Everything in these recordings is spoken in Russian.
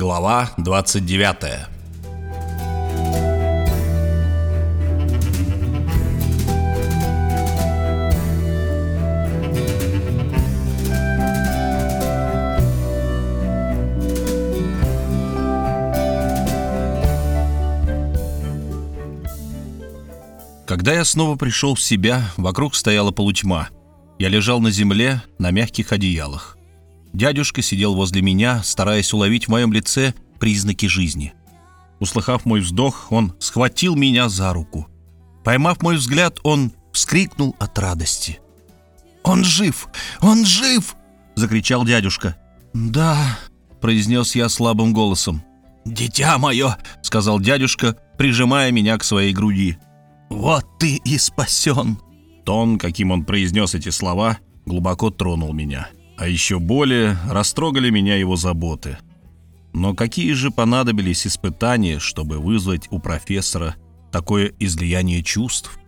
Глава 29 Когда я снова пришел в себя, вокруг стояла полутьма. Я лежал на земле на мягких одеялах. Дядюшка сидел возле меня, стараясь уловить в моем лице признаки жизни. Услыхав мой вздох, он схватил меня за руку. Поймав мой взгляд, он вскрикнул от радости. «Он жив! Он жив!» — закричал дядюшка. «Да», — произнес я слабым голосом. «Дитя мое!» — сказал дядюшка, прижимая меня к своей груди. «Вот ты и спасен!» Тон, каким он произнес эти слова, глубоко тронул меня. А еще более растрогали меня его заботы. Но какие же понадобились испытания, чтобы вызвать у профессора такое излияние чувств?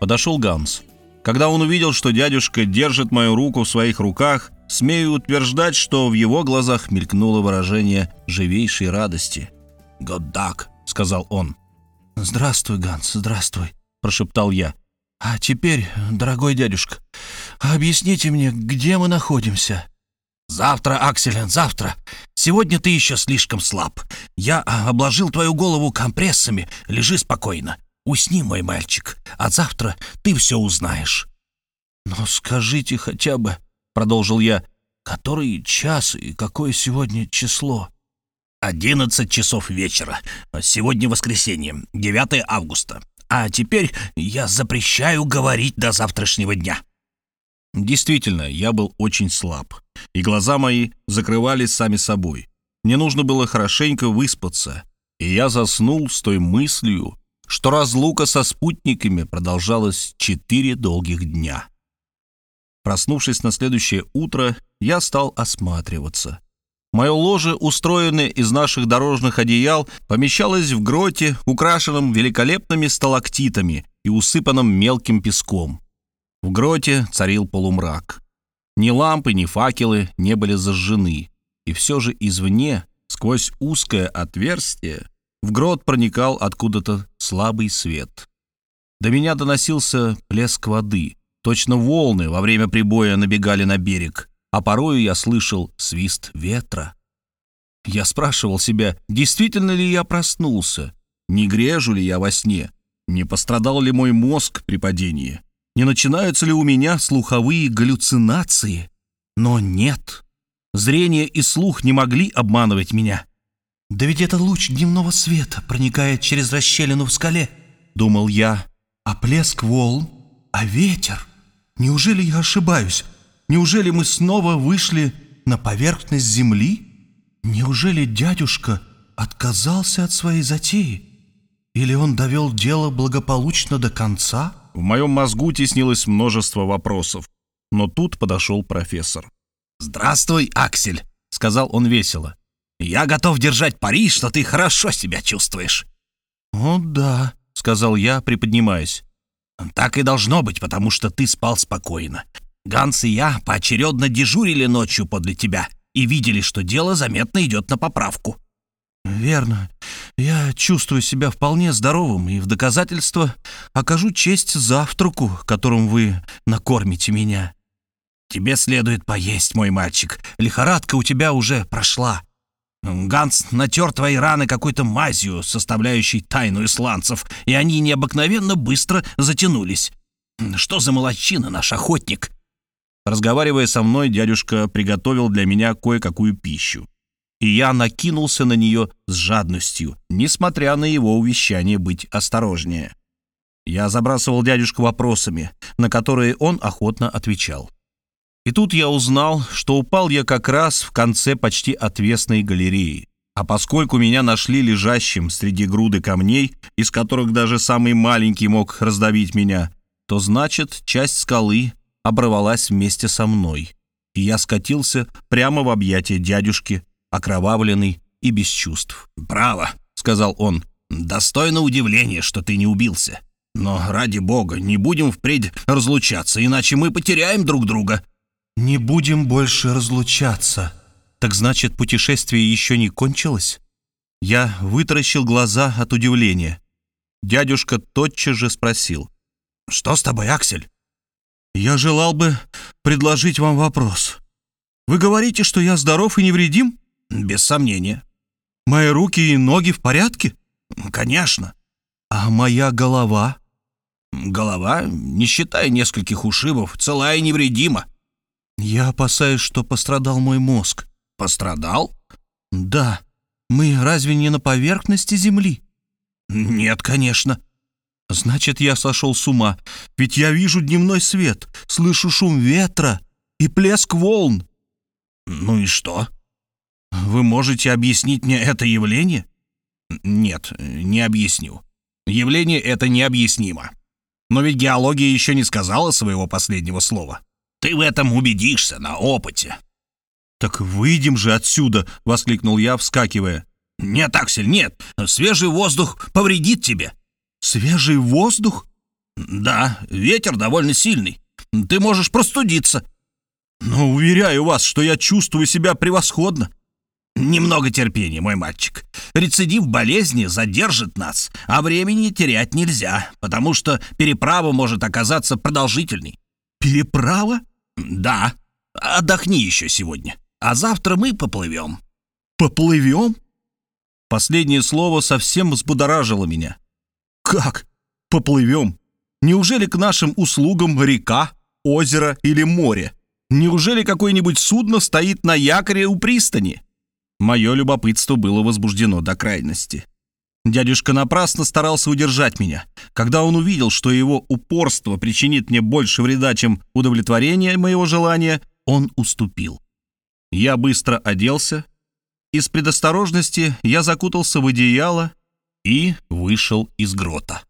Подошел Ганс. Когда он увидел, что дядюшка держит мою руку в своих руках, смею утверждать, что в его глазах мелькнуло выражение живейшей радости. «Годдак», — сказал он. «Здравствуй, Ганс, здравствуй», — прошептал я. «А теперь, дорогой дядюшка, объясните мне, где мы находимся?» «Завтра, Акселен, завтра. Сегодня ты еще слишком слаб. Я обложил твою голову компрессами. Лежи спокойно. Усни, мой мальчик, а завтра ты все узнаешь». «Но скажите хотя бы», — продолжил я, — «который час и какое сегодня число?» «Одиннадцать часов вечера. Сегодня воскресенье, 9 августа. А теперь я запрещаю говорить до завтрашнего дня». Действительно, я был очень слаб, и глаза мои закрывались сами собой. Мне нужно было хорошенько выспаться, и я заснул с той мыслью, что разлука со спутниками продолжалась четыре долгих дня. Проснувшись на следующее утро, я стал осматриваться — Мое ложе, устроенное из наших дорожных одеял, помещалось в гроте, украшенном великолепными сталактитами и усыпанном мелким песком. В гроте царил полумрак. Ни лампы, ни факелы не были зажжены, и все же извне, сквозь узкое отверстие, в грот проникал откуда-то слабый свет. До меня доносился плеск воды. Точно волны во время прибоя набегали на берег — а порою я слышал свист ветра. Я спрашивал себя, действительно ли я проснулся, не грежу ли я во сне, не пострадал ли мой мозг при падении, не начинаются ли у меня слуховые галлюцинации. Но нет, зрение и слух не могли обманывать меня. «Да ведь это луч дневного света проникает через расщелину в скале», — думал я. «А плеск волн? А ветер? Неужели я ошибаюсь? Неужели мы снова вышли на поверхность земли? Неужели дядюшка отказался от своей затеи? Или он довел дело благополучно до конца? В моем мозгу теснилось множество вопросов. Но тут подошел профессор. «Здравствуй, Аксель», — сказал он весело. «Я готов держать пари, что ты хорошо себя чувствуешь». «О, да», — сказал я, приподнимаясь. «Так и должно быть, потому что ты спал спокойно. Ганс и я поочередно дежурили ночью подле тебя и видели, что дело заметно идет на поправку». «Верно. Я чувствую себя вполне здоровым и в доказательство окажу честь завтраку, которым вы накормите меня». «Тебе следует поесть, мой мальчик. Лихорадка у тебя уже прошла. Ганс натер твои раны какой-то мазью, составляющей тайну исландцев, и они необыкновенно быстро затянулись. Что за молодчина наш охотник?» Разговаривая со мной, дядюшка приготовил для меня кое-какую пищу. И я накинулся на нее с жадностью, несмотря на его увещание быть осторожнее. Я забрасывал дядюшку вопросами, на которые он охотно отвечал. И тут я узнал, что упал я как раз в конце почти отвесной галереи. А поскольку меня нашли лежащим среди груды камней, из которых даже самый маленький мог раздавить меня, то значит, часть скалы оборвалась вместе со мной, и я скатился прямо в объятия дядюшки, окровавленный и без чувств. «Браво!» — сказал он. «Достойно удивления, что ты не убился. Но, ради бога, не будем впредь разлучаться, иначе мы потеряем друг друга». «Не будем больше разлучаться», Так значит, путешествие еще не кончилось? Я вытаращил глаза от удивления. Дядюшка тотчас же спросил. «Что с тобой, Аксель?» «Я желал бы предложить вам вопрос. Вы говорите, что я здоров и невредим?» «Без сомнения». «Мои руки и ноги в порядке?» «Конечно». «А моя голова?» «Голова, не считая нескольких ушибов, целая и невредима». «Я опасаюсь, что пострадал мой мозг». «Пострадал?» «Да. Мы разве не на поверхности Земли?» «Нет, конечно». «Значит, я сошел с ума, ведь я вижу дневной свет, слышу шум ветра и плеск волн». «Ну и что? Вы можете объяснить мне это явление?» «Нет, не объясню. Явление это необъяснимо. Но ведь геология еще не сказала своего последнего слова. Ты в этом убедишься на опыте». «Так выйдем же отсюда!» — воскликнул я, вскакивая. «Нет, Аксель, нет. Свежий воздух повредит тебе». «Свежий воздух?» «Да, ветер довольно сильный. Ты можешь простудиться». «Но уверяю вас, что я чувствую себя превосходно». «Немного терпения, мой мальчик. Рецидив болезни задержит нас, а времени терять нельзя, потому что переправа может оказаться продолжительной». «Переправа?» «Да. Отдохни еще сегодня, а завтра мы поплывем». «Поплывем?» Последнее слово совсем взбудоражило меня. «Как? Поплывем? Неужели к нашим услугам река, озеро или море? Неужели какое-нибудь судно стоит на якоре у пристани?» Мое любопытство было возбуждено до крайности. Дядюшка напрасно старался удержать меня. Когда он увидел, что его упорство причинит мне больше вреда, чем удовлетворение моего желания, он уступил. Я быстро оделся, из предосторожности я закутался в одеяло и вышел из грота.